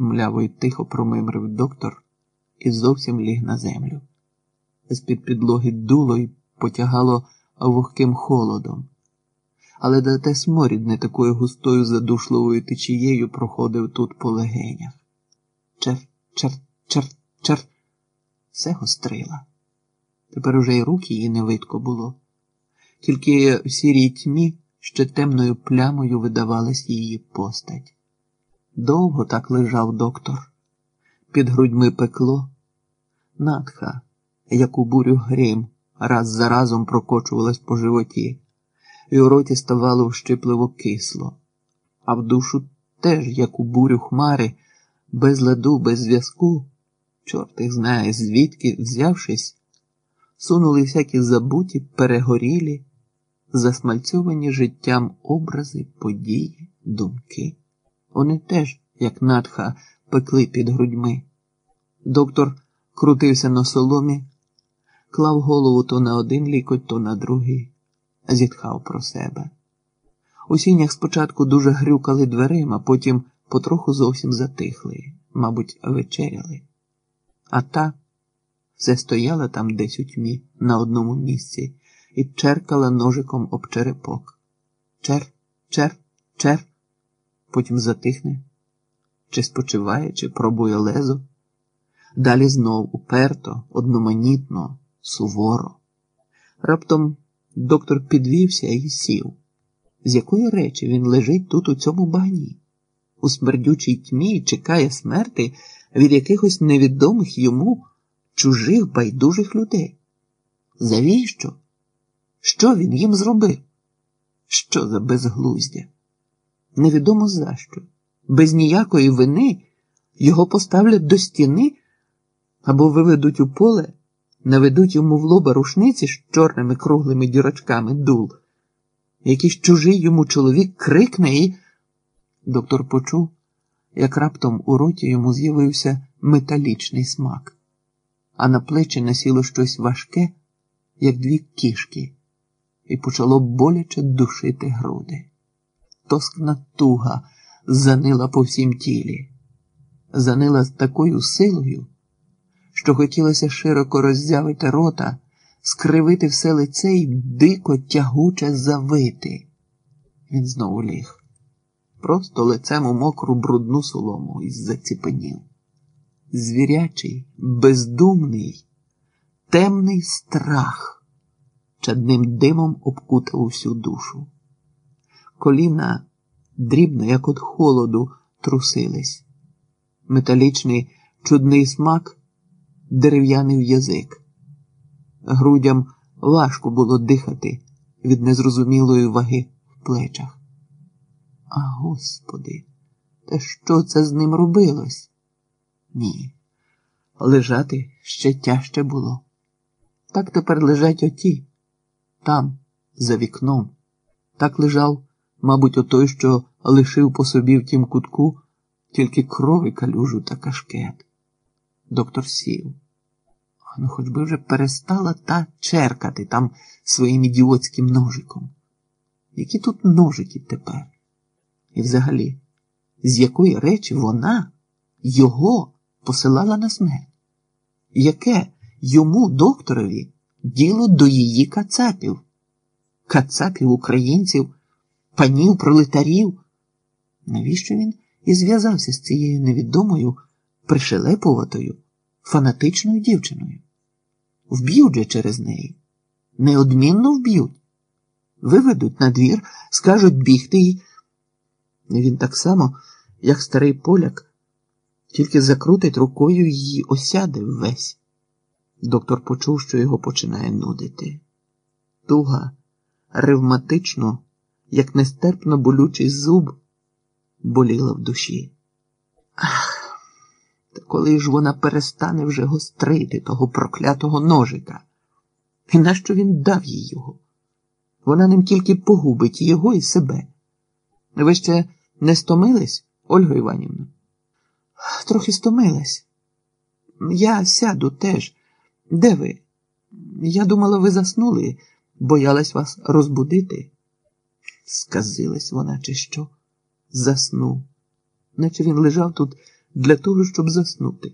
мляво й тихо промимрив доктор і зовсім ліг на землю. З-під підлоги дуло й потягало вогким холодом, але да те сморід не такою густою задушливою течією проходив тут по легенях. Чер, чер, чер, чер. Все гострила. Тепер уже й рук її не видко було, тільки в сірій тьмі ще темною плямою видавалась її постать. Довго так лежав доктор, під грудьми пекло, натха, як у бурю грім, раз за разом прокочувалась по животі, і у роті ставало вщипливо кисло, а в душу теж, як у бурю хмари, без ладу, без зв'язку, чорт їх знає, звідки, взявшись, сунули всякі забуті, перегорілі, засмальцьовані життям образи, події, думки. Вони теж, як натха, пекли під грудьми. Доктор крутився на соломі, клав голову то на один лікоть, то на другий, зітхав про себе. У сінях спочатку дуже грюкали дверима, потім потроху зовсім затихли, мабуть, вечеряли. А та все стояла там десь у тьмі на одному місці і черкала ножиком об черепок. Чер, чер, чер, потім затихне, чи спочиває, чи пробує лезо. Далі знов уперто, одноманітно, суворо. Раптом доктор підвівся і сів. З якої речі він лежить тут у цьому багні, у смердючій тьмі чекає смерти від якихось невідомих йому чужих байдужих людей? Завіщо? Що він їм зробив? Що за безглуздя? Невідомо за що. Без ніякої вини його поставлять до стіни або виведуть у поле, наведуть йому в лоба рушниці з чорними круглими дірочками дул. Якийсь чужий йому чоловік крикне і. Доктор почув, як раптом у роті йому з'явився металічний смак, а на плечі насіло щось важке, як дві кішки, і почало боляче душити груди. Тоскна туга занила по всім тілі, занила з такою силою, що хотілося широко роззявити рота, скривити все лице й дико тягуче завити. Він знову ліг, просто лицем у мокру брудну солому і заціпенів. Звірячий, бездумний, темний страх чадним димом обкутав усю душу. Коліна дрібно, як от холоду, трусились. Металічний чудний смак дерев'яний язик. Грудям важко було дихати від незрозумілої ваги в плечах. А господи, та що це з ним робилось? Ні, лежати ще тяжче було. Так тепер лежать оті, там, за вікном. Так лежав, мабуть, отой, що лишив по собі в тім кутку тільки крови калюжу та кашкет. Доктор сів. Ну, хоч би вже перестала та черкати там своїм ідіотським ножиком. Які тут ножики тепер? І взагалі, з якої речі вона його посилала на смерть? Яке йому, докторові, діло до її кацапів? Кацапів українців, панів пролетарів? Навіщо він і зв'язався з цією невідомою, пришелепуватою, фанатичною дівчиною? Вб'ють же через неї. Неодмінно вб'ють. Виведуть на двір, скажуть бігти і. Він так само, як старий поляк, тільки закрутить рукою її осяде весь. Доктор почув, що його починає нудити. Туга, ревматично, як нестерпно болючий зуб, боліла в душі. Ах, та коли ж вона перестане вже гострити того проклятого ножика? І нащо він дав їй його? Вона ним тільки погубить його і себе. Ви ще не стомились, Ольга Іванівна? Трохи стомилась. Я сяду теж. Де ви? Я думала, ви заснули, боялась вас розбудити. Сказилась вона, чи що? Заснув, наче він лежав тут для того, щоб заснути.